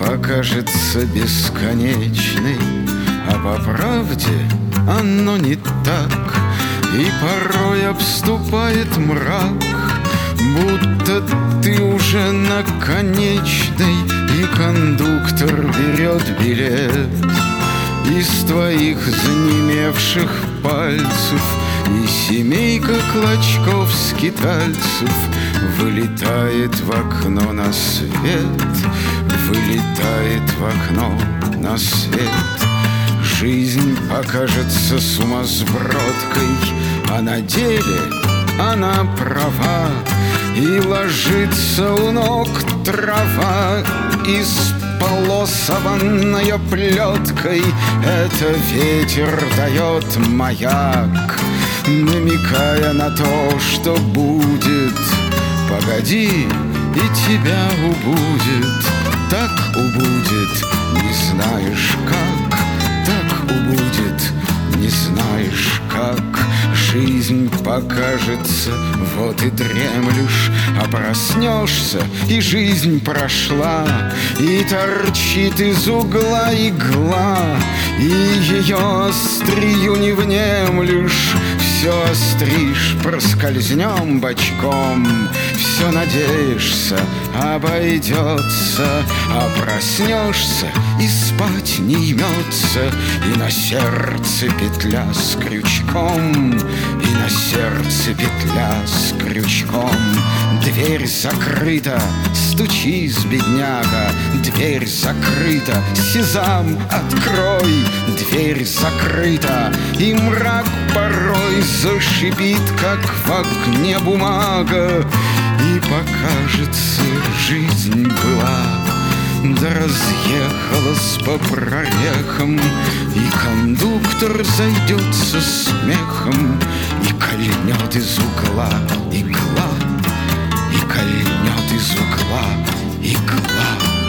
Покажется бесконечной, А по правде оно не так. И порой обступает мрак Будто ты уже на конечной И кондуктор берет билет. Из твоих занемевших пальцев И семейка клочков скитальцев Вылетает в окно на свет Вылетает в окно на свет. Жизнь покажется сумасбродкой А на деле она права. И ложится у ног трава Исполосованная плеткой. Это ветер дает маяк Намекая на то, что будет. Погоди, и тебя убудет Так убудет, не знаешь как. Так убудет, не знаешь как. Жизнь покажется, вот и дремлешь. А проснешься, и жизнь прошла И торчит из угла игла И ее острию не внемлешь. Все остришь, проскользнем бочком Все надеешься, обойдется А проснешься и спать не имется И на сердце петля с крючком И на сердце петля с крючком. Дверь закрыта, стучись, бедняга Дверь закрыта, сезам, открой Дверь закрыта, и мрак порой Зашипит, как в огне бумага И покажется, жизнь была Да разъехалась по прорехам. И кондуктор зайдет со смехом И кольнет из угла игла И кольнет из угла игла